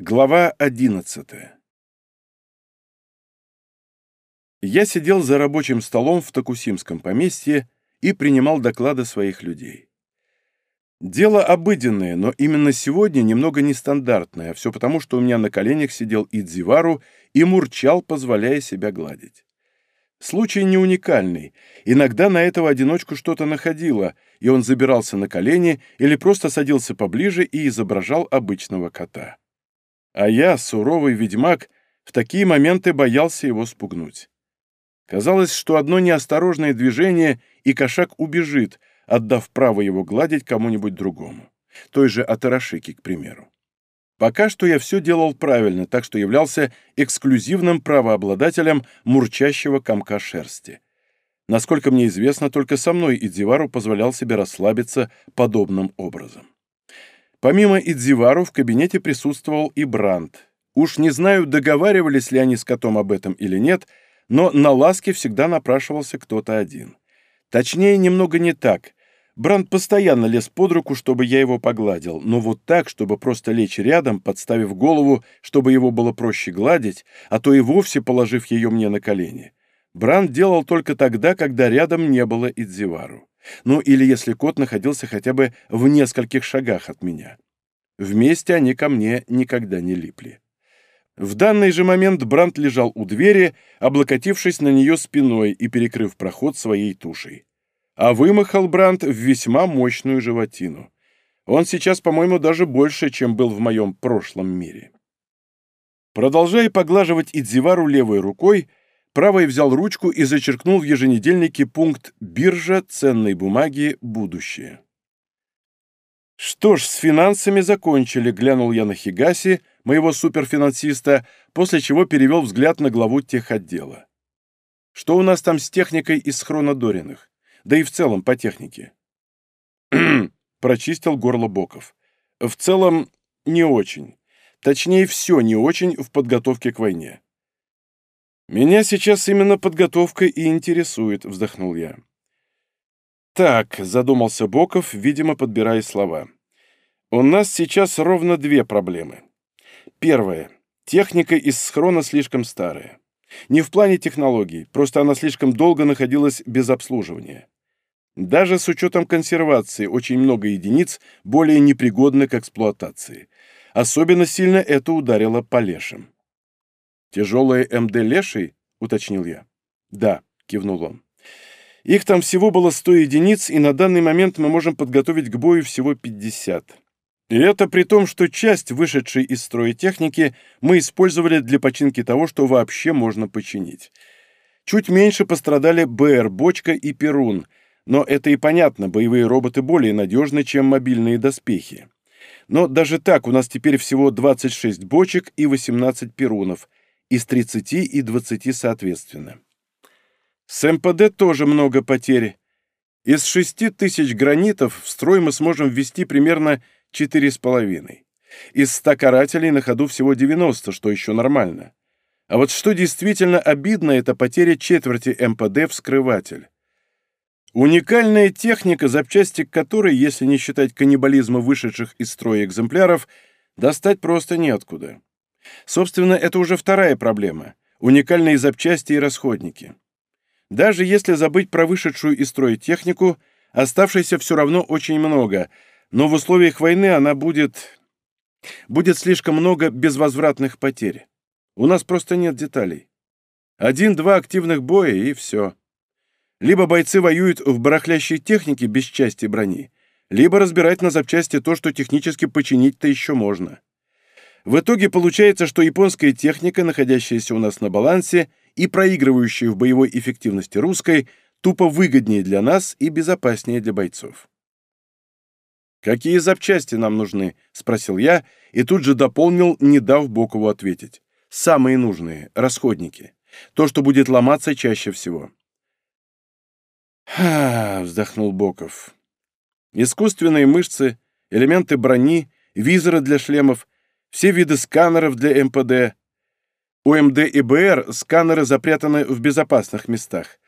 Глава 11 Я сидел за рабочим столом в Токусимском поместье и принимал доклады своих людей. Дело обыденное, но именно сегодня немного нестандартное, все потому, что у меня на коленях сидел Идзивару и мурчал, позволяя себя гладить. Случай не уникальный. Иногда на этого одиночку что-то находило, и он забирался на колени или просто садился поближе и изображал обычного кота. А я, суровый ведьмак, в такие моменты боялся его спугнуть. Казалось, что одно неосторожное движение, и кошак убежит, отдав право его гладить кому-нибудь другому. Той же Атарашики, к примеру. Пока что я все делал правильно, так что являлся эксклюзивным правообладателем мурчащего комка шерсти. Насколько мне известно, только со мной Идзивару позволял себе расслабиться подобным образом. Помимо Идзивару в кабинете присутствовал и Бранд. Уж не знаю, договаривались ли они с котом об этом или нет, но на ласке всегда напрашивался кто-то один. Точнее, немного не так. Бранд постоянно лез под руку, чтобы я его погладил, но вот так, чтобы просто лечь рядом, подставив голову, чтобы его было проще гладить, а то и вовсе положив ее мне на колени. Бранд делал только тогда, когда рядом не было Идзивару. Ну или если кот находился хотя бы в нескольких шагах от меня. Вместе они ко мне никогда не липли. В данный же момент Брант лежал у двери, облокотившись на нее спиной и перекрыв проход своей тушей. А вымахал Брант в весьма мощную животину. Он сейчас, по-моему, даже больше, чем был в моем прошлом мире. Продолжая поглаживать Идзивару левой рукой, Правой взял ручку и зачеркнул в еженедельнике пункт «Биржа ценной бумаги. Будущее». «Что ж, с финансами закончили», — глянул я на Хигаси, моего суперфинансиста, после чего перевел взгляд на главу техотдела. «Что у нас там с техникой из хронодориных? Да и в целом по технике». прочистил горло Боков. «В целом, не очень. Точнее, все не очень в подготовке к войне. «Меня сейчас именно подготовка и интересует», — вздохнул я. «Так», — задумался Боков, видимо, подбирая слова. «У нас сейчас ровно две проблемы. Первая. Техника из схрона слишком старая. Не в плане технологий, просто она слишком долго находилась без обслуживания. Даже с учетом консервации очень много единиц более непригодны к эксплуатации. Особенно сильно это ударило по лешим. «Тяжелые МД Леший?» — уточнил я. «Да», — кивнул он. «Их там всего было 100 единиц, и на данный момент мы можем подготовить к бою всего 50. И это при том, что часть вышедшей из строя техники мы использовали для починки того, что вообще можно починить. Чуть меньше пострадали БР, Бочка и Перун, но это и понятно, боевые роботы более надежны, чем мобильные доспехи. Но даже так у нас теперь всего 26 бочек и 18 перунов, из 30 и 20 соответственно. С МПД тоже много потерь. Из 6 тысяч гранитов в строй мы сможем ввести примерно 4,5. Из 100 карателей на ходу всего 90, что еще нормально. А вот что действительно обидно, это потеря четверти МПД вскрыватель. Уникальная техника, запчасти которой, если не считать каннибализма вышедших из строя экземпляров, достать просто неоткуда. Собственно, это уже вторая проблема – уникальные запчасти и расходники. Даже если забыть про вышедшую из строя технику, оставшейся все равно очень много, но в условиях войны она будет... будет слишком много безвозвратных потерь. У нас просто нет деталей. Один-два активных боя и все. Либо бойцы воюют в барахлящей технике без части брони, либо разбирать на запчасти то, что технически починить-то еще можно. В итоге получается, что японская техника, находящаяся у нас на балансе и проигрывающая в боевой эффективности русской, тупо выгоднее для нас и безопаснее для бойцов. «Какие запчасти нам нужны?» — спросил я и тут же дополнил, не дав Бокову ответить. «Самые нужные — расходники. То, что будет ломаться чаще всего». «Ха!» — вздохнул Боков. «Искусственные мышцы, элементы брони, визоры для шлемов — все виды сканеров для МПД. У МД и БР сканеры запрятаны в безопасных местах.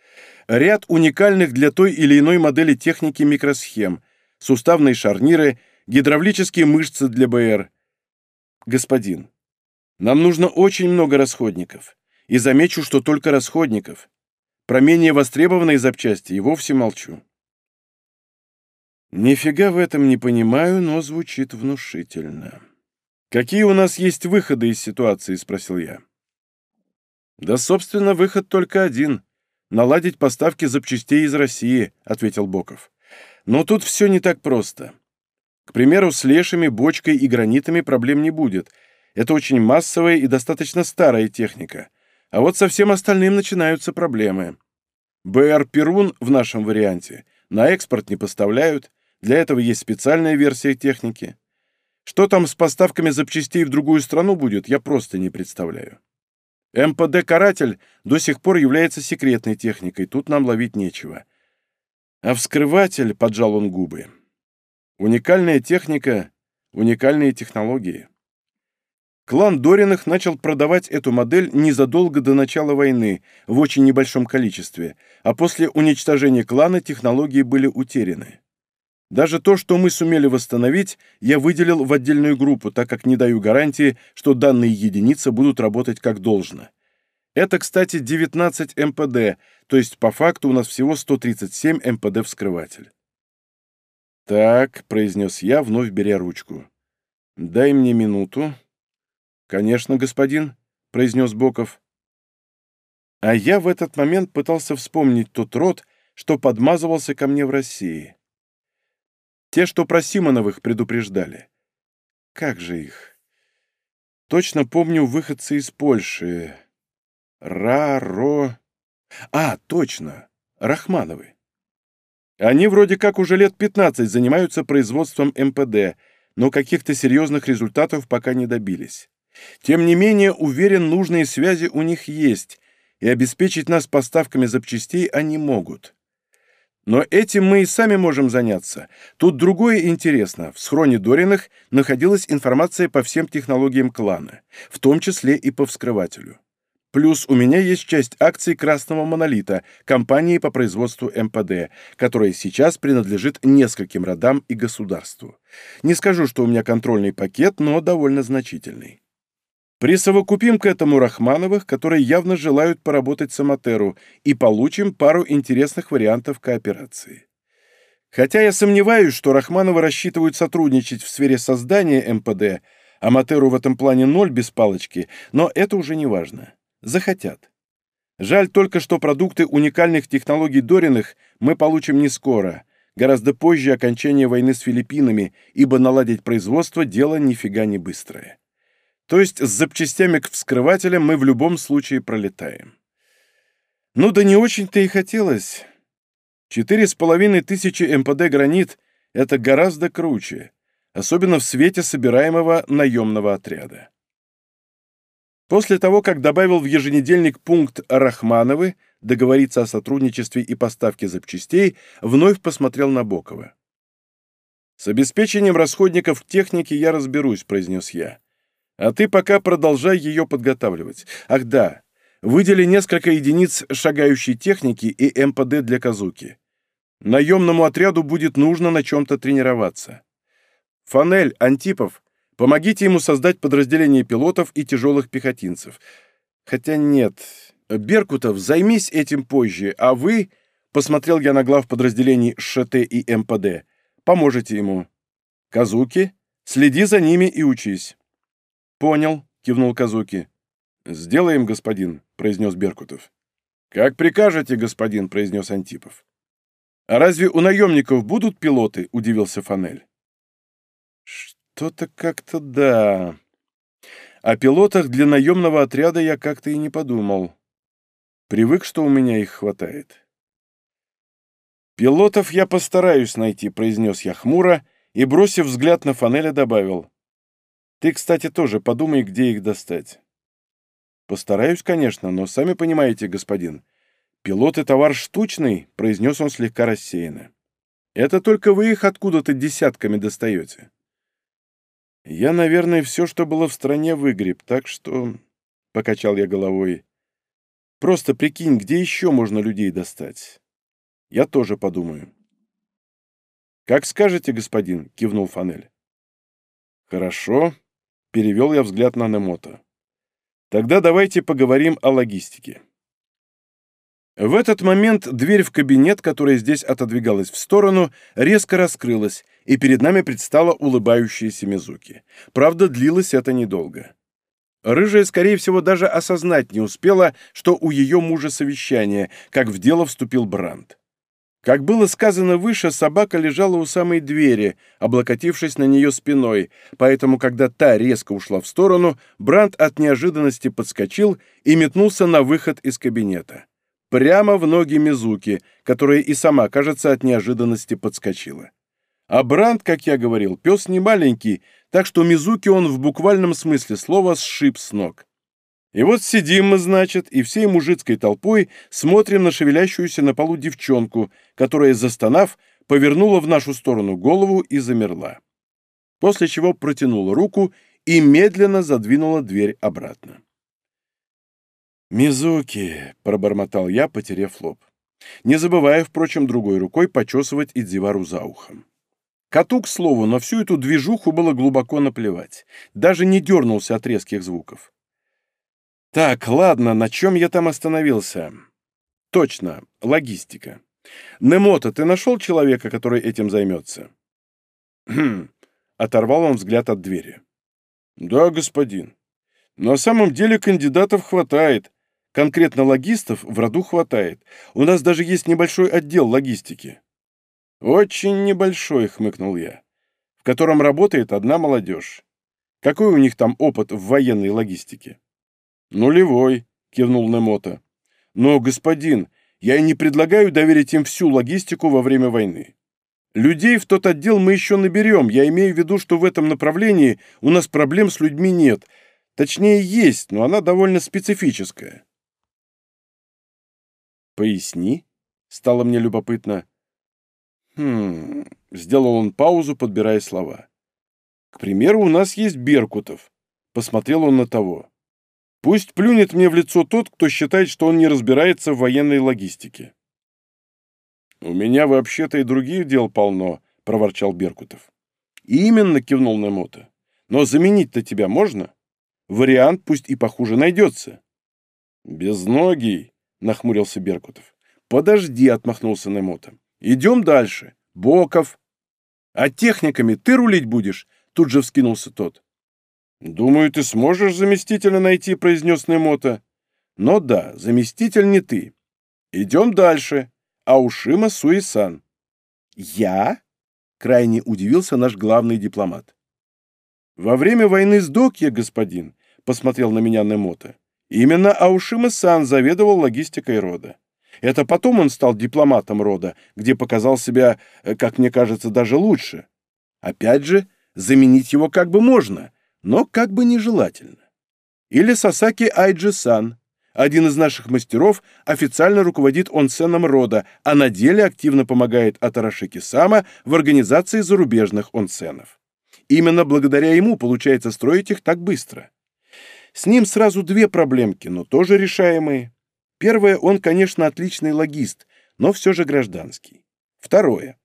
Ряд уникальных для той или иной модели техники микросхем, суставные шарниры, гидравлические мышцы для БР. Господин, Нам нужно очень много расходников. И замечу, что только расходников. Про менее востребованные запчасти и вовсе молчу. Нифига в этом не понимаю, но звучит внушительно. «Какие у нас есть выходы из ситуации?» — спросил я. «Да, собственно, выход только один — наладить поставки запчастей из России», — ответил Боков. «Но тут все не так просто. К примеру, с лешами, бочкой и гранитами проблем не будет. Это очень массовая и достаточно старая техника. А вот со всем остальным начинаются проблемы. БР «Перун» в нашем варианте на экспорт не поставляют, для этого есть специальная версия техники. Что там с поставками запчастей в другую страну будет, я просто не представляю. МПД «Каратель» до сих пор является секретной техникой, тут нам ловить нечего. А вскрыватель, поджал он губы, уникальная техника, уникальные технологии. Клан Дориных начал продавать эту модель незадолго до начала войны, в очень небольшом количестве, а после уничтожения клана технологии были утеряны. Даже то, что мы сумели восстановить, я выделил в отдельную группу, так как не даю гарантии, что данные единицы будут работать как должно. Это, кстати, 19 МПД, то есть по факту у нас всего 137 МПД-вскрыватель. «Так», — произнес я, вновь беря ручку. «Дай мне минуту». «Конечно, господин», — произнес Боков. А я в этот момент пытался вспомнить тот род, что подмазывался ко мне в России. Те, что про Симоновых предупреждали. Как же их? Точно помню выходцы из Польши. Ра-ро... А, точно, Рахмановы. Они вроде как уже лет 15 занимаются производством МПД, но каких-то серьезных результатов пока не добились. Тем не менее, уверен, нужные связи у них есть, и обеспечить нас поставками запчастей они могут. Но этим мы и сами можем заняться. Тут другое интересно. В схроне Дориных находилась информация по всем технологиям клана, в том числе и по вскрывателю. Плюс у меня есть часть акций Красного Монолита, компании по производству МПД, которая сейчас принадлежит нескольким родам и государству. Не скажу, что у меня контрольный пакет, но довольно значительный. Присовокупим к этому Рахмановых, которые явно желают поработать с Аматеру, и получим пару интересных вариантов кооперации. Хотя я сомневаюсь, что Рахмановы рассчитывают сотрудничать в сфере создания МПД, Аматеру в этом плане ноль без палочки, но это уже не важно. Захотят. Жаль только, что продукты уникальных технологий Дориных мы получим не скоро, гораздо позже окончания войны с Филиппинами, ибо наладить производство – дело нифига не быстрое. То есть с запчастями к вскрывателям мы в любом случае пролетаем. Ну да не очень-то и хотелось. Четыре с половиной тысячи МПД «Гранит» — это гораздо круче, особенно в свете собираемого наемного отряда. После того, как добавил в еженедельник пункт Рахмановы договориться о сотрудничестве и поставке запчастей, вновь посмотрел на Бокова. «С обеспечением расходников техники я разберусь», — произнес я. А ты пока продолжай ее подготавливать. Ах да, выдели несколько единиц шагающей техники и МПД для Казуки. Наемному отряду будет нужно на чем-то тренироваться. Фанель, Антипов, помогите ему создать подразделение пилотов и тяжелых пехотинцев. Хотя нет, Беркутов, займись этим позже, а вы, посмотрел я на глав подразделений ШТ и МПД, поможете ему. Казуки, следи за ними и учись. «Понял», — кивнул Казуки. «Сделаем, господин», — произнес Беркутов. «Как прикажете, господин», — произнес Антипов. «А разве у наемников будут пилоты?» — удивился Фанель. «Что-то как-то да. О пилотах для наемного отряда я как-то и не подумал. Привык, что у меня их хватает». «Пилотов я постараюсь найти», — произнес я хмуро и, бросив взгляд на Фанеля, добавил. Ты, кстати, тоже подумай, где их достать. Постараюсь, конечно, но сами понимаете, господин. Пилот и товар штучный, произнес он слегка рассеянно. Это только вы их откуда-то десятками достаете. Я, наверное, все, что было в стране, выгреб, так что... Покачал я головой. Просто прикинь, где еще можно людей достать. Я тоже подумаю. «Как скажете, господин», — кивнул Фанель. «Хорошо», Перевел я взгляд на Немота. Тогда давайте поговорим о логистике. В этот момент дверь в кабинет, которая здесь отодвигалась в сторону, резко раскрылась, и перед нами предстала улыбающаяся Мизуки. Правда, длилось это недолго. Рыжая, скорее всего, даже осознать не успела, что у ее мужа совещание, как в дело вступил Бранд. Как было сказано выше, собака лежала у самой двери, облокотившись на нее спиной, поэтому, когда та резко ушла в сторону, Бранд от неожиданности подскочил и метнулся на выход из кабинета. Прямо в ноги Мизуки, которая и сама, кажется, от неожиданности подскочила. А Бранд, как я говорил, пес не маленький, так что Мизуки он в буквальном смысле слова сшиб с ног. И вот сидим мы, значит, и всей мужицкой толпой смотрим на шевелящуюся на полу девчонку, которая, застонав, повернула в нашу сторону голову и замерла. После чего протянула руку и медленно задвинула дверь обратно. «Мизуки!» — пробормотал я, потеряв лоб. Не забывая, впрочем, другой рукой почесывать Идзивару за ухом. Коту, к слову, на всю эту движуху было глубоко наплевать. Даже не дернулся от резких звуков. Так, ладно, на чем я там остановился? Точно, логистика. Немото, ты нашел человека, который этим займется? Хм, оторвал он взгляд от двери. Да, господин. На самом деле кандидатов хватает. Конкретно логистов в роду хватает. У нас даже есть небольшой отдел логистики. «Очень небольшой», — хмыкнул я, — «в котором работает одна молодежь. Какой у них там опыт в военной логистике?» «Нулевой», — кивнул Немота. «Но, господин, я и не предлагаю доверить им всю логистику во время войны. Людей в тот отдел мы еще наберем. Я имею в виду, что в этом направлении у нас проблем с людьми нет. Точнее, есть, но она довольно специфическая». «Поясни», — стало мне любопытно. Хм, сделал он паузу, подбирая слова. К примеру, у нас есть Беркутов. Посмотрел он на того. Пусть плюнет мне в лицо тот, кто считает, что он не разбирается в военной логистике. «У меня вообще-то и других дел полно», — проворчал Беркутов. «Именно», — кивнул Немота. «Но заменить-то тебя можно? Вариант пусть и похуже найдется». «Безногий», — нахмурился Беркутов. «Подожди», — отмахнулся Немота. Идем дальше. Боков. А техниками ты рулить будешь? Тут же вскинулся тот. Думаю, ты сможешь заместителя найти, произнес Немота. Но да, заместитель не ты. Идем дальше. Аушима Суисан. Я? Крайне удивился наш главный дипломат. Во время войны с Докья, господин, посмотрел на меня Немота, именно Аушима-сан заведовал логистикой рода. Это потом он стал дипломатом рода, где показал себя, э, как мне кажется, даже лучше. Опять же, заменить его как бы можно, но как бы нежелательно. Или Сасаки Айджи-сан. Один из наших мастеров официально руководит онсеном рода, а на деле активно помогает Атарашики Сама в организации зарубежных онсенов. Именно благодаря ему получается строить их так быстро. С ним сразу две проблемки, но тоже решаемые. Первое, он, конечно, отличный логист, но все же гражданский. Второе.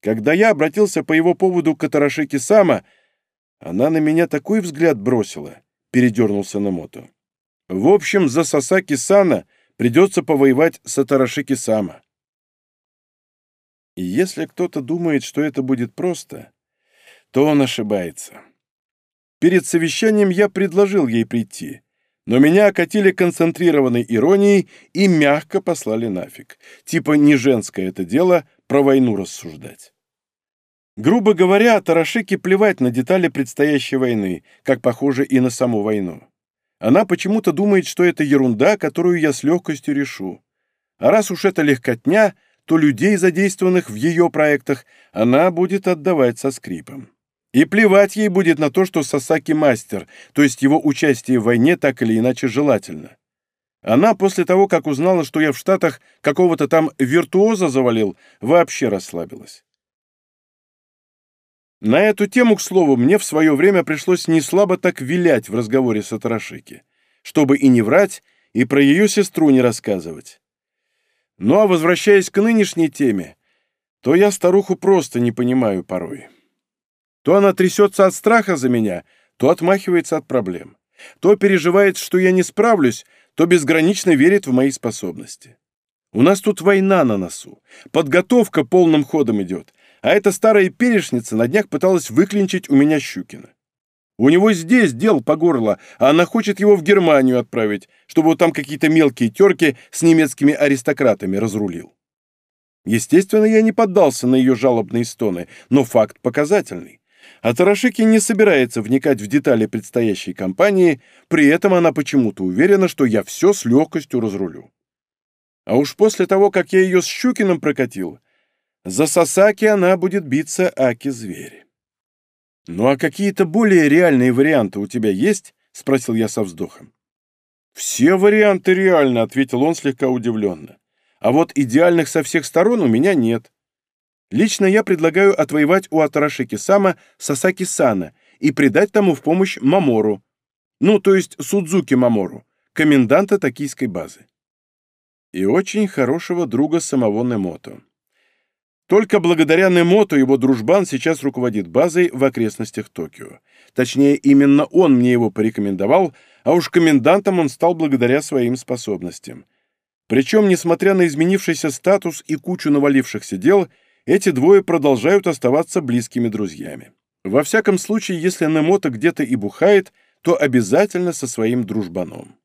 Когда я обратился по его поводу к Атарашике Сама, она на меня такой взгляд бросила, передернулся на мото. В общем, за Сасаки Сана придется повоевать с Атарашики Сама. И если кто-то думает, что это будет просто, то он ошибается. Перед совещанием я предложил ей прийти, но меня окатили концентрированной иронией и мягко послали нафиг. Типа не женское это дело про войну рассуждать. Грубо говоря, Тарашике плевать на детали предстоящей войны, как похоже и на саму войну. Она почему-то думает, что это ерунда, которую я с легкостью решу. А раз уж это легкотня, то людей, задействованных в ее проектах, она будет отдавать со скрипом. И плевать ей будет на то, что Сасаки мастер, то есть его участие в войне так или иначе желательно. Она после того, как узнала, что я в Штатах какого-то там виртуоза завалил, вообще расслабилась. На эту тему, к слову, мне в свое время пришлось не слабо так вилять в разговоре с Атарашики, чтобы и не врать, и про ее сестру не рассказывать. Ну а возвращаясь к нынешней теме, то я старуху просто не понимаю порой. То она трясется от страха за меня, то отмахивается от проблем. То переживает, что я не справлюсь, то безгранично верит в мои способности. У нас тут война на носу, подготовка полным ходом идет, а эта старая перешница на днях пыталась выклинчить у меня Щукина. У него здесь дел по горло, а она хочет его в Германию отправить, чтобы там какие-то мелкие терки с немецкими аристократами разрулил. Естественно, я не поддался на ее жалобные стоны, но факт показательный. А Тарашики не собирается вникать в детали предстоящей кампании, при этом она почему-то уверена, что я все с легкостью разрулю. А уж после того, как я ее с Щукиным прокатил, за Сасаки она будет биться аки-зверь. «Ну а какие-то более реальные варианты у тебя есть?» — спросил я со вздохом. «Все варианты реальны», — ответил он слегка удивленно. «А вот идеальных со всех сторон у меня нет. Лично я предлагаю отвоевать у Атарашики Сама Сасаки Сана и придать тому в помощь Мамору. Ну, то есть Судзуки Мамору, коменданта токийской базы. И очень хорошего друга самого Немото. Только благодаря Немото его дружбан сейчас руководит базой в окрестностях Токио. Точнее, именно он мне его порекомендовал, а уж комендантом он стал благодаря своим способностям. Причем, несмотря на изменившийся статус и кучу навалившихся дел, эти двое продолжают оставаться близкими друзьями. Во всяком случае, если Немото где-то и бухает, то обязательно со своим дружбаном.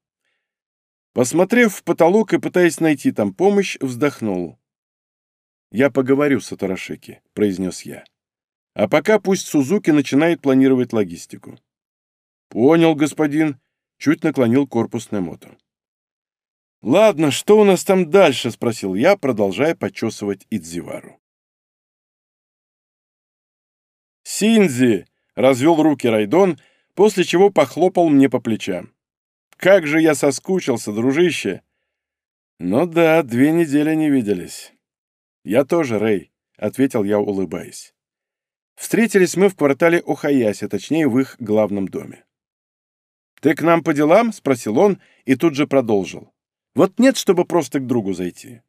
Посмотрев в потолок и пытаясь найти там помощь, вздохнул. «Я поговорю с Атарашеки», — произнес я. «А пока пусть Сузуки начинает планировать логистику». «Понял, господин», — чуть наклонил корпус Немото. «Ладно, что у нас там дальше?» — спросил я, продолжая почесывать Идзивару. «Синзи!» — развел руки Райдон, после чего похлопал мне по плечам. «Как же я соскучился, дружище!» «Ну да, две недели не виделись». «Я тоже, Рэй», — ответил я, улыбаясь. Встретились мы в квартале Охаяси, точнее, в их главном доме. «Ты к нам по делам?» — спросил он и тут же продолжил. «Вот нет, чтобы просто к другу зайти».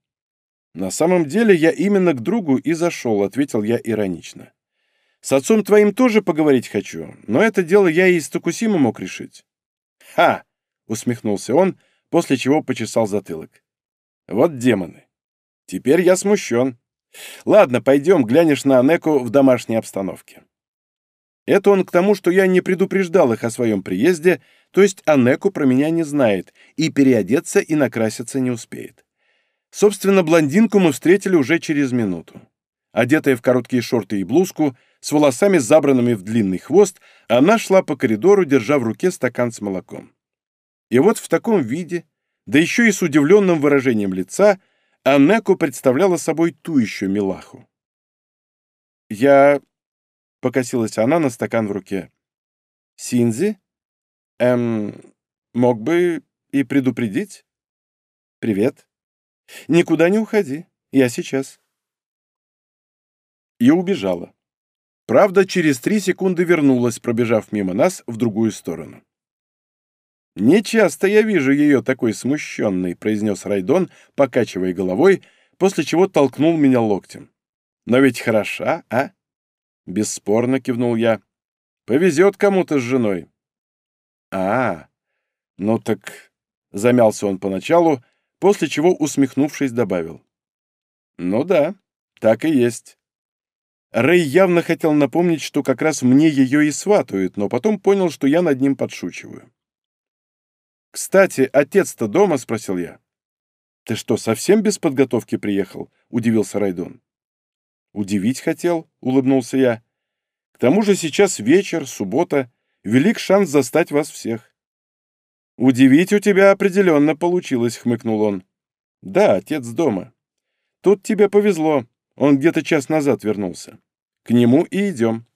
«На самом деле я именно к другу и зашел», — ответил я иронично. «С отцом твоим тоже поговорить хочу, но это дело я и с Токусима мог решить». «Ха!» — усмехнулся он, после чего почесал затылок. «Вот демоны. Теперь я смущен. Ладно, пойдем, глянешь на Анеку в домашней обстановке. Это он к тому, что я не предупреждал их о своем приезде, то есть Анеку про меня не знает, и переодеться и накраситься не успеет. Собственно, блондинку мы встретили уже через минуту. Одетая в короткие шорты и блузку, с волосами забранными в длинный хвост, она шла по коридору, держа в руке стакан с молоком. И вот в таком виде, да еще и с удивленным выражением лица, Анеку представляла собой ту еще милаху. «Я...» — покосилась она на стакан в руке. «Синзи? Эм... Мог бы и предупредить? Привет. Никуда не уходи. Я сейчас». И убежала. Правда, через три секунды вернулась, пробежав мимо нас в другую сторону. «Не часто я вижу ее такой смущенной», — произнес Райдон, покачивая головой, после чего толкнул меня локтем. «Но ведь хороша, а?» Бесспорно кивнул я. «Повезет кому-то с женой». «А, ну так...» — замялся он поначалу, после чего, усмехнувшись, добавил. «Ну да, так и есть». Рэй явно хотел напомнить, что как раз мне ее и сватают, но потом понял, что я над ним подшучиваю. «Кстати, отец-то дома?» — спросил я. «Ты что, совсем без подготовки приехал?» — удивился Райдон. «Удивить хотел?» — улыбнулся я. «К тому же сейчас вечер, суббота. Велик шанс застать вас всех». «Удивить у тебя определенно получилось», — хмыкнул он. «Да, отец дома. Тут тебе повезло. Он где-то час назад вернулся. К нему и идем».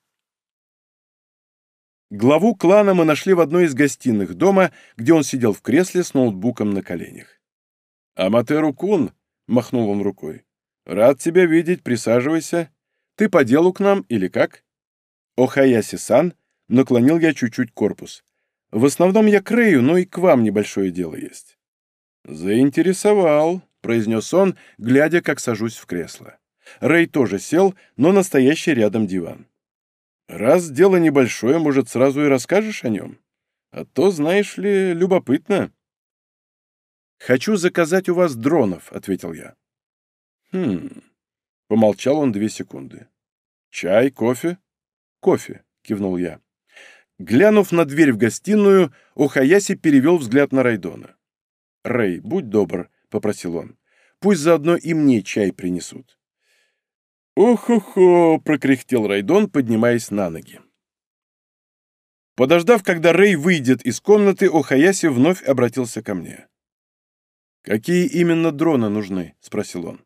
Главу клана мы нашли в одной из гостиных дома, где он сидел в кресле с ноутбуком на коленях. «Аматеру Кун», — махнул он рукой, — «рад тебя видеть, присаживайся. Ты по делу к нам или как?» «Охаяси-сан», — наклонил я чуть-чуть корпус. «В основном я к Рэю, но и к вам небольшое дело есть». «Заинтересовал», — произнес он, глядя, как сажусь в кресло. Рэй тоже сел, но настоящий рядом диван. Раз дело небольшое, может, сразу и расскажешь о нем? А то, знаешь ли, любопытно. «Хочу заказать у вас дронов», — ответил я. «Хм...» — помолчал он две секунды. «Чай, кофе?» «Кофе», — кивнул я. Глянув на дверь в гостиную, Охаяси перевел взгляд на Райдона. «Рэй, будь добр», — попросил он. «Пусть заодно и мне чай принесут». «Ох-хо-хо!» — прокряхтел Райдон, поднимаясь на ноги. Подождав, когда Рэй выйдет из комнаты, Охаяси вновь обратился ко мне. «Какие именно дроны нужны?» — спросил он.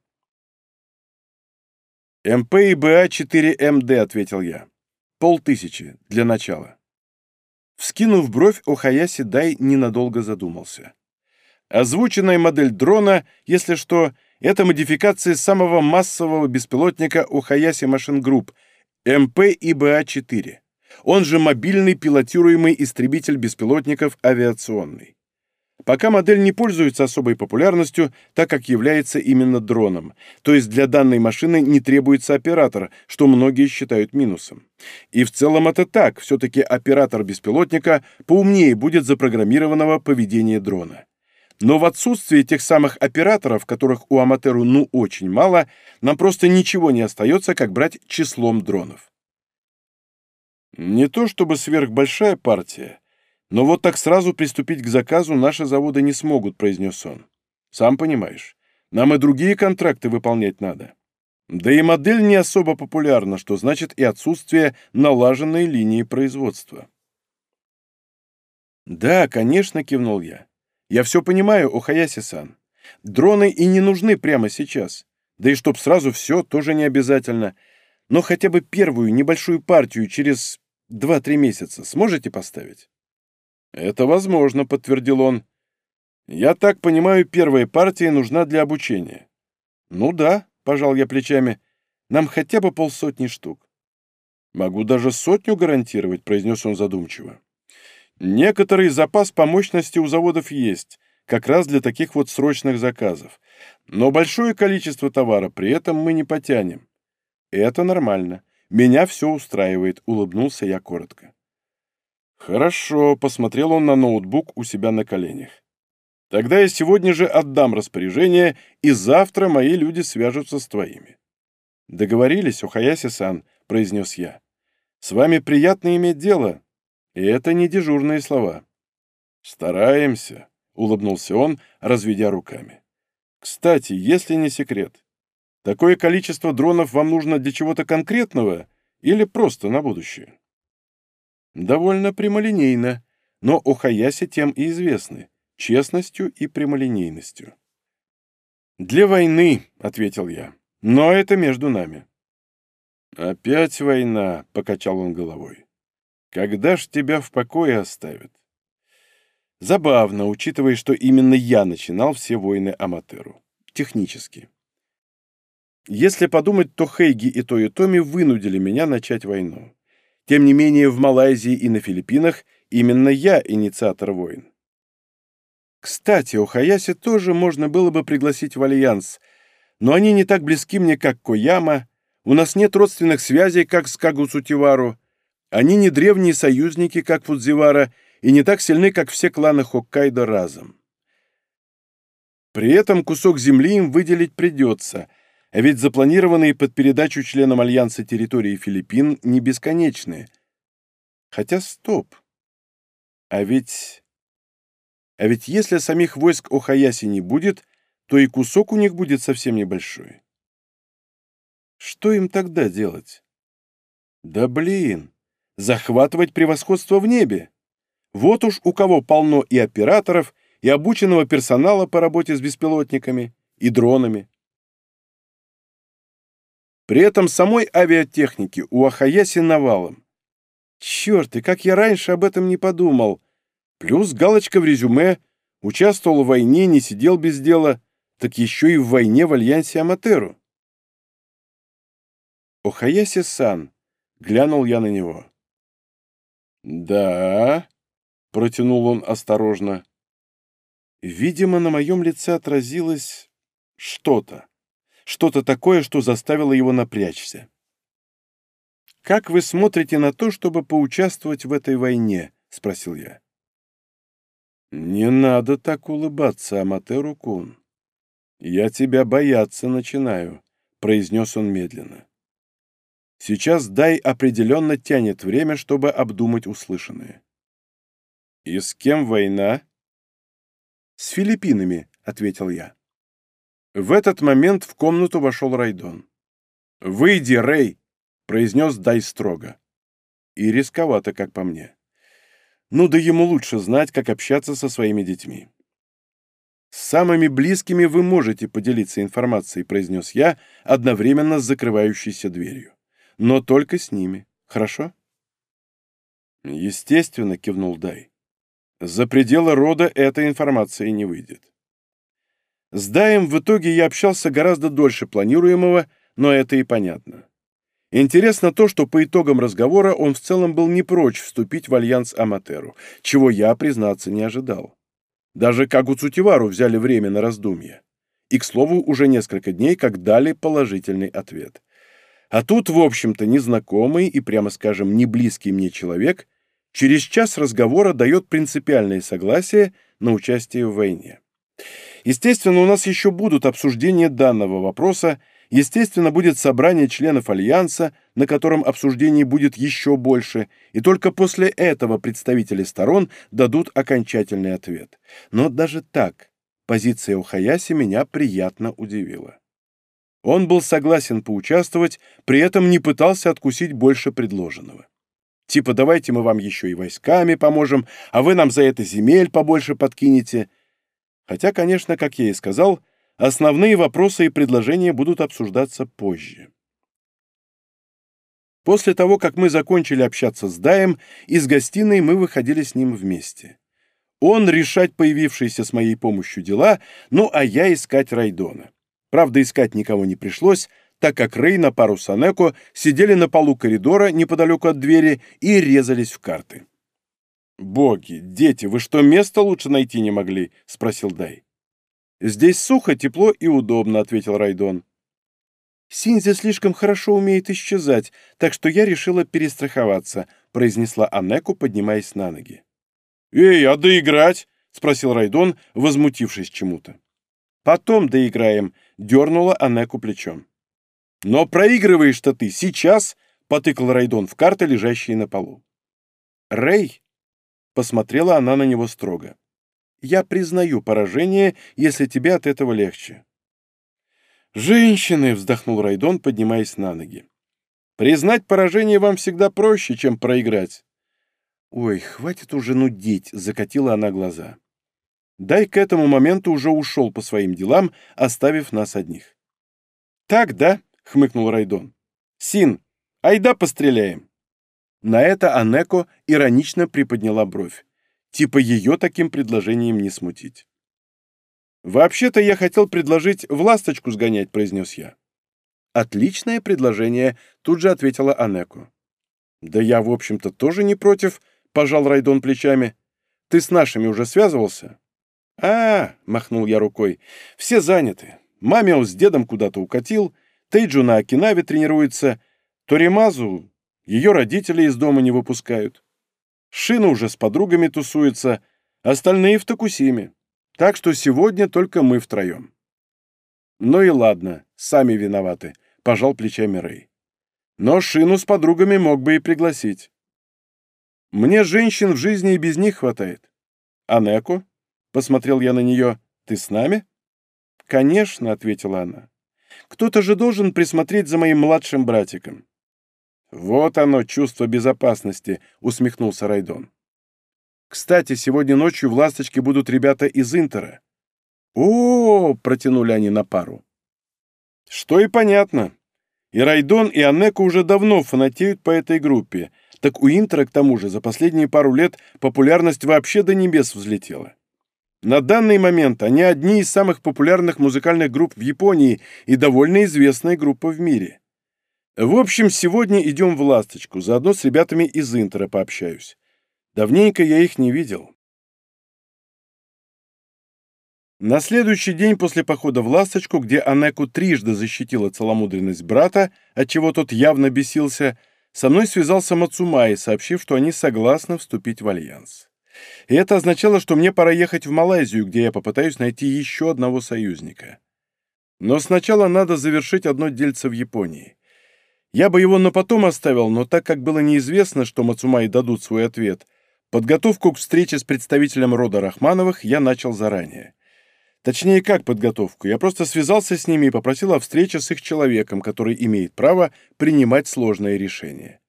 «МПИБА-4МД», — ответил я. «Полтысячи для начала». Вскинув бровь, Охаяси Дай ненадолго задумался. Озвученная модель дрона, если что, это модификация самого массового беспилотника Охаяси Машин Групп МПИБА-4, он же мобильный пилотируемый истребитель беспилотников авиационный. Пока модель не пользуется особой популярностью, так как является именно дроном, то есть для данной машины не требуется оператор, что многие считают минусом. И в целом это так, все-таки оператор беспилотника поумнее будет запрограммированного поведения дрона. Но в отсутствие тех самых операторов, которых у Аматеру ну очень мало, нам просто ничего не остается, как брать числом дронов. Не то чтобы сверхбольшая партия, но вот так сразу приступить к заказу наши заводы не смогут, произнес он. Сам понимаешь, нам и другие контракты выполнять надо. Да и модель не особо популярна, что значит и отсутствие налаженной линии производства. «Да, конечно», — кивнул я. «Я все понимаю, Охаяси-сан. Дроны и не нужны прямо сейчас. Да и чтоб сразу все, тоже не обязательно. Но хотя бы первую небольшую партию через два-три месяца сможете поставить?» «Это возможно», — подтвердил он. «Я так понимаю, первая партия нужна для обучения». «Ну да», — пожал я плечами, — «нам хотя бы полсотни штук». «Могу даже сотню гарантировать», — произнес он задумчиво. «Некоторый запас по мощности у заводов есть, как раз для таких вот срочных заказов. Но большое количество товара при этом мы не потянем. Это нормально. Меня все устраивает», — улыбнулся я коротко. «Хорошо», — посмотрел он на ноутбук у себя на коленях. «Тогда я сегодня же отдам распоряжение, и завтра мои люди свяжутся с твоими». «Договорились, Ухаяси-сан», — произнес я. «С вами приятно иметь дело, и это не дежурные слова». «Стараемся», — улыбнулся он, разведя руками. «Кстати, если не секрет, такое количество дронов вам нужно для чего-то конкретного или просто на будущее?» Довольно прямолинейно, но о Хаясе тем и известны — честностью и прямолинейностью. «Для войны», — ответил я, — «но это между нами». «Опять война», — покачал он головой. «Когда ж тебя в покое оставят?» Забавно, учитывая, что именно я начинал все войны Аматеру. Технически. Если подумать, то Хейги и Тойотоми вынудили меня начать войну. Тем не менее, в Малайзии и на Филиппинах именно я инициатор войн. Кстати, у Хаяси тоже можно было бы пригласить в альянс, но они не так близки мне, как Кояма, у нас нет родственных связей, как с Кагуцутивару, они не древние союзники, как Фудзивара, и не так сильны, как все кланы Хоккайдо разом. При этом кусок земли им выделить придется, а ведь запланированные под передачу членам Альянса территории Филиппин не бесконечны. Хотя стоп. А ведь... А ведь если самих войск Охаяси не будет, то и кусок у них будет совсем небольшой. Что им тогда делать? Да блин, захватывать превосходство в небе. Вот уж у кого полно и операторов, и обученного персонала по работе с беспилотниками, и дронами. При этом самой авиатехники у Ахаяси навалом. Черт, и как я раньше об этом не подумал. Плюс галочка в резюме, участвовал в войне, не сидел без дела, так еще и в войне в альянсе Аматеру. Охаяси-сан, глянул я на него. «Да», — протянул он осторожно. Видимо, на моем лице отразилось что-то что-то такое, что заставило его напрячься. «Как вы смотрите на то, чтобы поучаствовать в этой войне?» — спросил я. «Не надо так улыбаться, Аматеру-кун. Я тебя бояться начинаю», — произнес он медленно. Сейчас Дай определенно тянет время, чтобы обдумать услышанное. «И с кем война?» «С Филиппинами», — ответил я. В этот момент в комнату вошел Райдон. «Выйди, Рэй!» — произнес Дай строго. И рисковато, как по мне. Ну да ему лучше знать, как общаться со своими детьми. «С самыми близкими вы можете поделиться информацией», — произнес я, одновременно с закрывающейся дверью. «Но только с ними. Хорошо?» «Естественно», — кивнул Дай. «За пределы рода эта информация не выйдет». С Даем в итоге я общался гораздо дольше планируемого, но это и понятно. Интересно то, что по итогам разговора он в целом был не прочь вступить в альянс Аматеру, чего я, признаться, не ожидал. Даже Кагу Цутивару взяли время на раздумье. И, к слову, уже несколько дней, как дали положительный ответ. А тут, в общем-то, незнакомый и, прямо скажем, не близкий мне человек через час разговора дает принципиальное согласие на участие в войне. Естественно, у нас еще будут обсуждения данного вопроса, Естественно, будет собрание членов Альянса, на котором обсуждений будет еще больше, и только после этого представители сторон дадут окончательный ответ. Но даже так, позиция Ухаяси меня приятно удивила. Он был согласен поучаствовать, при этом не пытался откусить больше предложенного. Типа давайте мы вам еще и войсками поможем, а вы нам за это земель побольше подкинете. Хотя, конечно, как я и сказал, Основные вопросы и предложения будут обсуждаться позже. После того, как мы закончили общаться с Даем, из гостиной мы выходили с ним вместе. Он решать появившиеся с моей помощью дела, ну а я искать Райдона. Правда, искать никого не пришлось, так как Рей на пару с Анеко сидели на полу коридора неподалеку от двери и резались в карты. «Боги, дети, вы что, место лучше найти не могли?» — спросил Дай. «Здесь сухо, тепло и удобно», — ответил Райдон. «Синзи слишком хорошо умеет исчезать, так что я решила перестраховаться», — произнесла Анеку, поднимаясь на ноги. «Эй, а доиграть?» — спросил Райдон, возмутившись чему-то. «Потом доиграем», — дернула Анеку плечом. «Но проигрываешь-то ты сейчас», — потыкал Райдон в карты, лежащие на полу. «Рэй», — посмотрела она на него строго. Я признаю поражение, если тебе от этого легче». «Женщины!» — вздохнул Райдон, поднимаясь на ноги. «Признать поражение вам всегда проще, чем проиграть». «Ой, хватит уже нудить!» — закатила она глаза. Дай к этому моменту уже ушел по своим делам, оставив нас одних. «Так, да?» — хмыкнул Райдон. «Син, айда постреляем!» На это Анеко иронично приподняла бровь. Типа ее таким предложением не смутить. «Вообще-то я хотел предложить в ласточку сгонять», — произнес я. «Отличное предложение», — тут же ответила Анеку. «Да я, в общем-то, тоже не против», — пожал Райдон плечами. «Ты с нашими уже связывался?» «А, — махнул я рукой, — все заняты. Мамио с дедом куда-то укатил, Тейджу на Окинаве тренируется, Торимазу ее родители из дома не выпускают. Шина уже с подругами тусуется, остальные в Токусиме. Так что сегодня только мы втроем. Ну и ладно, сами виноваты, пожал плечами Рэй. Но Шину с подругами мог бы и пригласить. Мне женщин в жизни и без них хватает. А Неко? Посмотрел я на нее. Ты с нами? Конечно, ответила она. Кто-то же должен присмотреть за моим младшим братиком. «Вот оно, чувство безопасности», — усмехнулся Райдон. «Кстати, сегодня ночью в «Ласточке» будут ребята из Интера». «О, -о, -о протянули они на пару. Что и понятно. И Райдон, и Аннеко уже давно фанатеют по этой группе. Так у Интера, к тому же, за последние пару лет популярность вообще до небес взлетела. На данный момент они одни из самых популярных музыкальных групп в Японии и довольно известная группа в мире. В общем, сегодня идем в «Ласточку», заодно с ребятами из Интера пообщаюсь. Давненько я их не видел. На следующий день после похода в «Ласточку», где Анеку трижды защитила целомудренность брата, отчего тот явно бесился, со мной связался Мацумай, сообщив, что они согласны вступить в альянс. И это означало, что мне пора ехать в Малайзию, где я попытаюсь найти еще одного союзника. Но сначала надо завершить одно дельце в Японии. Я бы его на потом оставил, но так как было неизвестно, что Мацумаи дадут свой ответ, подготовку к встрече с представителем рода Рахмановых я начал заранее. Точнее, как подготовку? Я просто связался с ними и попросил о встрече с их человеком, который имеет право принимать сложные решения.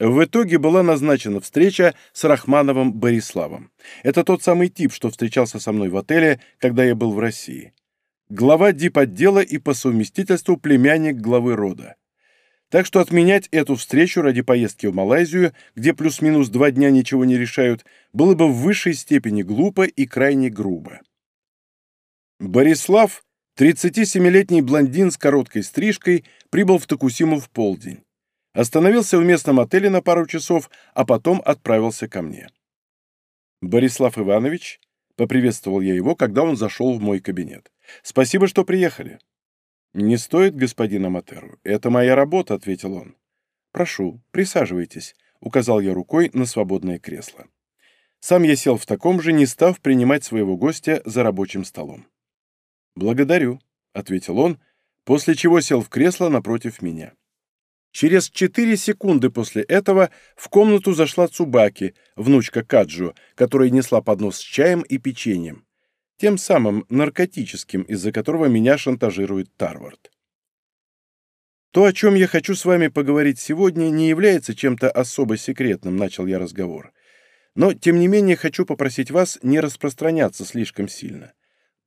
В итоге была назначена встреча с Рахмановым Бориславом. Это тот самый тип, что встречался со мной в отеле, когда я был в России. Глава дипотдела и по совместительству племянник главы рода. Так что отменять эту встречу ради поездки в Малайзию, где плюс-минус два дня ничего не решают, было бы в высшей степени глупо и крайне грубо. Борислав, 37-летний блондин с короткой стрижкой, прибыл в Токусиму в полдень. Остановился в местном отеле на пару часов, а потом отправился ко мне. «Борислав Иванович», — поприветствовал я его, когда он зашел в мой кабинет. «Спасибо, что приехали». «Не стоит, господин Аматеру. Это моя работа», — ответил он. «Прошу, присаживайтесь», — указал я рукой на свободное кресло. Сам я сел в таком же, не став принимать своего гостя за рабочим столом. «Благодарю», — ответил он, после чего сел в кресло напротив меня. Через четыре секунды после этого в комнату зашла Цубаки, внучка Каджу, которая несла поднос с чаем и печеньем, тем самым наркотическим, из-за которого меня шантажирует Тарвард. «То, о чем я хочу с вами поговорить сегодня, не является чем-то особо секретным», — начал я разговор. «Но, тем не менее, хочу попросить вас не распространяться слишком сильно.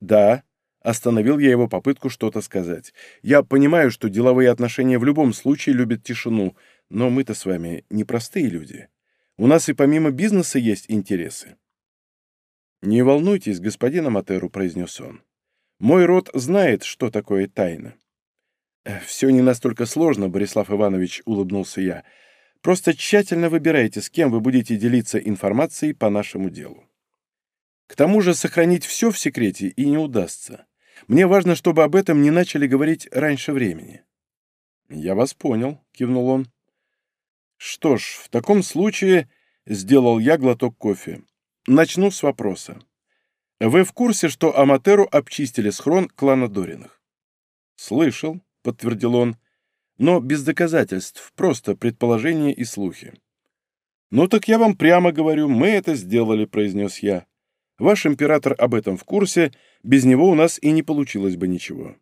Да, Остановил я его попытку что-то сказать. «Я понимаю, что деловые отношения в любом случае любят тишину, но мы-то с вами непростые люди. У нас и помимо бизнеса есть интересы». «Не волнуйтесь, господин Аматеру», — произнес он. «Мой род знает, что такое тайна». «Э, «Все не настолько сложно, Борислав Иванович», — улыбнулся я. «Просто тщательно выбирайте, с кем вы будете делиться информацией по нашему делу». К тому же сохранить все в секрете и не удастся. Мне важно, чтобы об этом не начали говорить раньше времени». «Я вас понял», — кивнул он. «Что ж, в таком случае...» — сделал я глоток кофе. «Начну с вопроса. Вы в курсе, что Аматеру обчистили схрон клана Дориных?» «Слышал», — подтвердил он, — «но без доказательств, просто предположения и слухи». «Ну так я вам прямо говорю, мы это сделали», — произнес я. Ваш император об этом в курсе, без него у нас и не получилось бы ничего».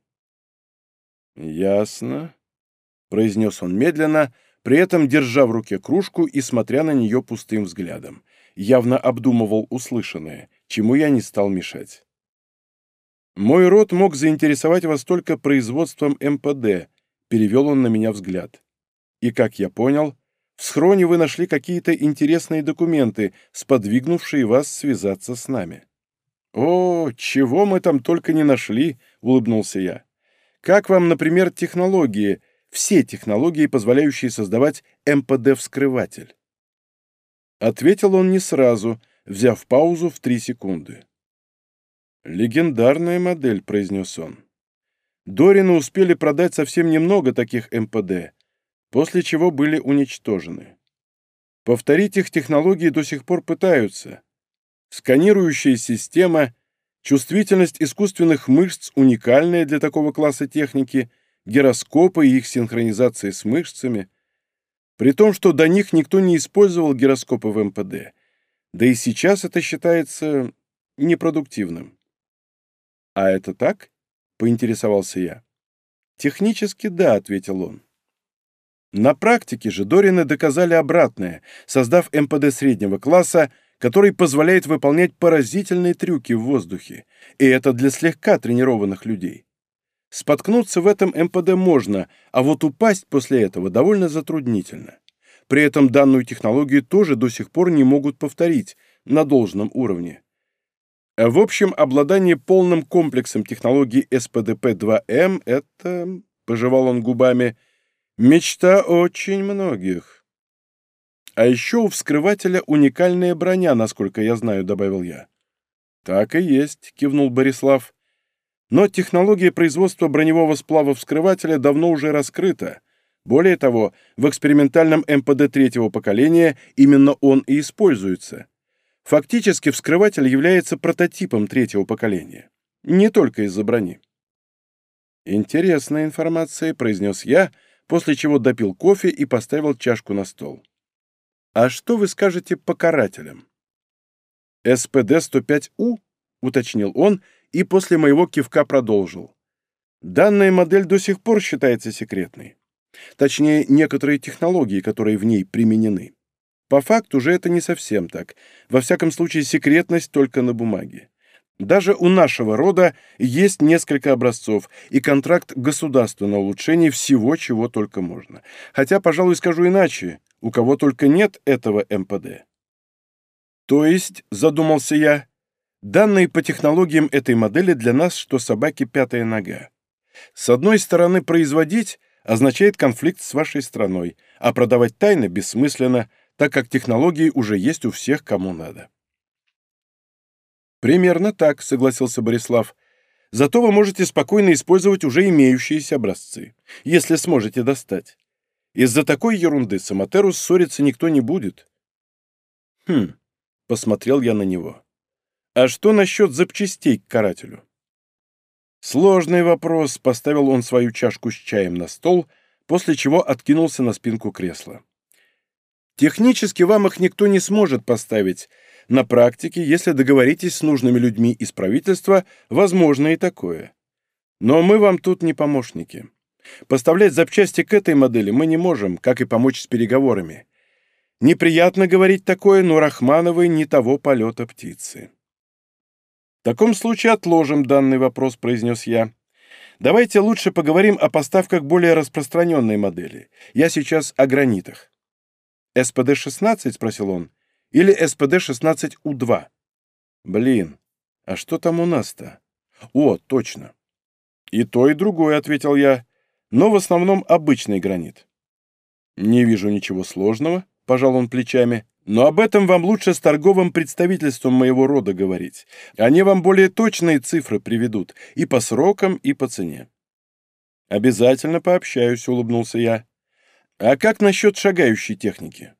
«Ясно», — произнес он медленно, при этом держа в руке кружку и смотря на нее пустым взглядом. Явно обдумывал услышанное, чему я не стал мешать. «Мой род мог заинтересовать вас только производством МПД», — перевел он на меня взгляд. «И, как я понял, в схроне вы нашли какие-то интересные документы, сподвигнувшие вас связаться с нами». «О, чего мы там только не нашли!» — улыбнулся я. «Как вам, например, технологии, все технологии, позволяющие создавать МПД-вскрыватель?» Ответил он не сразу, взяв паузу в три секунды. «Легендарная модель», — произнес он. Дорины успели продать совсем немного таких МПД, после чего были уничтожены. Повторить их технологии до сих пор пытаются. Сканирующая система, чувствительность искусственных мышц уникальная для такого класса техники, гироскопы и их синхронизация с мышцами. При том, что до них никто не использовал гироскопы в МПД. Да и сейчас это считается непродуктивным. «А это так?» — поинтересовался я. «Технически да», — ответил он. На практике же Дорины доказали обратное, создав МПД среднего класса, который позволяет выполнять поразительные трюки в воздухе, и это для слегка тренированных людей. Споткнуться в этом МПД можно, а вот упасть после этого довольно затруднительно. При этом данную технологию тоже до сих пор не могут повторить на должном уровне. В общем, обладание полным комплексом технологий СПДП-2М — это, пожевал он губами, Мечта очень многих. А еще у вскрывателя уникальная броня, насколько я знаю, добавил я. Так и есть, кивнул Борислав. Но технология производства броневого сплава вскрывателя давно уже раскрыта. Более того, в экспериментальном МПД третьего поколения именно он и используется. Фактически вскрыватель является прототипом третьего поколения. Не только из-за брони. «Интересная информация», — произнес я, после чего допил кофе и поставил чашку на стол. «А что вы скажете по карателям?» «СПД-105У?» — уточнил он и после моего кивка продолжил. «Данная модель до сих пор считается секретной. Точнее, некоторые технологии, которые в ней применены. По факту же это не совсем так. Во всяком случае, секретность только на бумаге. Даже у нашего рода есть несколько образцов и контракт государства на улучшение всего, чего только можно. Хотя, пожалуй, скажу иначе, у кого только нет этого МПД. То есть, задумался я, данные по технологиям этой модели для нас, что собаки пятая нога. С одной стороны, производить означает конфликт с вашей страной, а продавать тайно бессмысленно, так как технологии уже есть у всех, кому надо. «Примерно так», — согласился Борислав. «Зато вы можете спокойно использовать уже имеющиеся образцы, если сможете достать. Из-за такой ерунды с Аматеру ссориться никто не будет». «Хм», — посмотрел я на него. «А что насчет запчастей к карателю?» «Сложный вопрос», — поставил он свою чашку с чаем на стол, после чего откинулся на спинку кресла. «Технически вам их никто не сможет поставить, на практике, если договоритесь с нужными людьми из правительства, возможно и такое. Но мы вам тут не помощники. Поставлять запчасти к этой модели мы не можем, как и помочь с переговорами. Неприятно говорить такое, но Рахмановой не того полета птицы. «В таком случае отложим данный вопрос», — произнес я. «Давайте лучше поговорим о поставках более распространенной модели. Я сейчас о гранитах». «СПД-16?» — спросил он. Или СПД-16У2. Блин, а что там у нас-то? О, точно. И то, и другое, ответил я, но в основном обычный гранит. Не вижу ничего сложного, пожал он плечами, но об этом вам лучше с торговым представительством моего рода говорить. Они вам более точные цифры приведут и по срокам, и по цене. Обязательно пообщаюсь, улыбнулся я. А как насчет шагающей техники?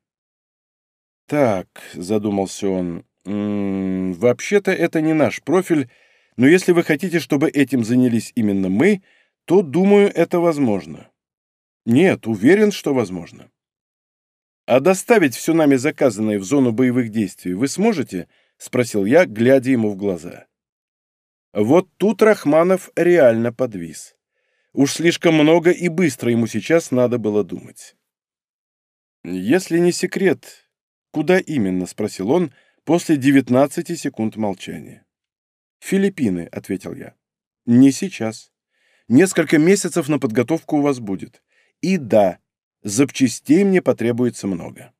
«Так», — задумался он, «м-м, «вообще-то это не наш профиль, но если вы хотите, чтобы этим занялись именно мы, то, думаю, это возможно». «Нет, уверен, что возможно». «А доставить все нами заказанное в зону боевых действий вы сможете?» — спросил я, глядя ему в глаза. Вот тут Рахманов реально подвис. Уж слишком много и быстро ему сейчас надо было думать. «Если не секрет, «Куда именно?» — спросил он после 19 секунд молчания. «Филиппины», — ответил я. «Не сейчас. Несколько месяцев на подготовку у вас будет. И да, запчастей мне потребуется много».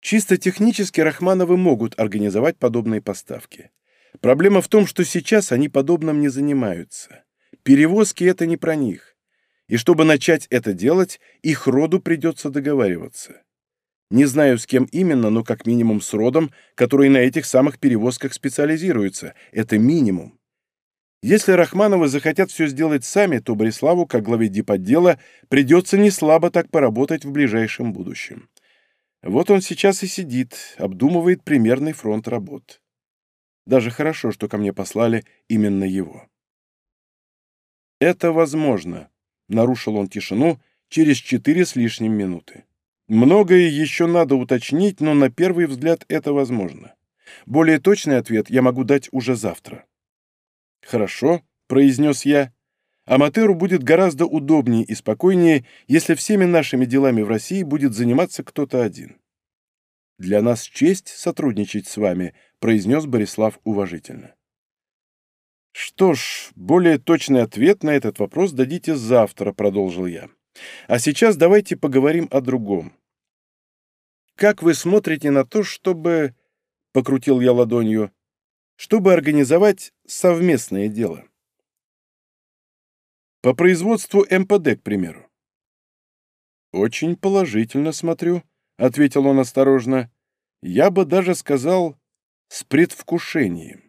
Чисто технически Рахмановы могут организовать подобные поставки. Проблема в том, что сейчас они подобным не занимаются. Перевозки — это не про них. И чтобы начать это делать, их роду придется договариваться. Не знаю, с кем именно, но как минимум с родом, который на этих самых перевозках специализируется. Это минимум. Если Рахмановы захотят все сделать сами, то Бориславу, как главе дипотдела, придется не слабо так поработать в ближайшем будущем. Вот он сейчас и сидит, обдумывает примерный фронт работ. Даже хорошо, что ко мне послали именно его. «Это возможно», — нарушил он тишину через четыре с лишним минуты. Многое еще надо уточнить, но на первый взгляд это возможно. Более точный ответ я могу дать уже завтра. «Хорошо», — произнес я. «Аматеру будет гораздо удобнее и спокойнее, если всеми нашими делами в России будет заниматься кто-то один». «Для нас честь сотрудничать с вами», — произнес Борислав уважительно. «Что ж, более точный ответ на этот вопрос дадите завтра», — продолжил я. А сейчас давайте поговорим о другом. Как вы смотрите на то, чтобы, — покрутил я ладонью, — чтобы организовать совместное дело? По производству МПД, к примеру. «Очень положительно смотрю», — ответил он осторожно. «Я бы даже сказал, с предвкушением».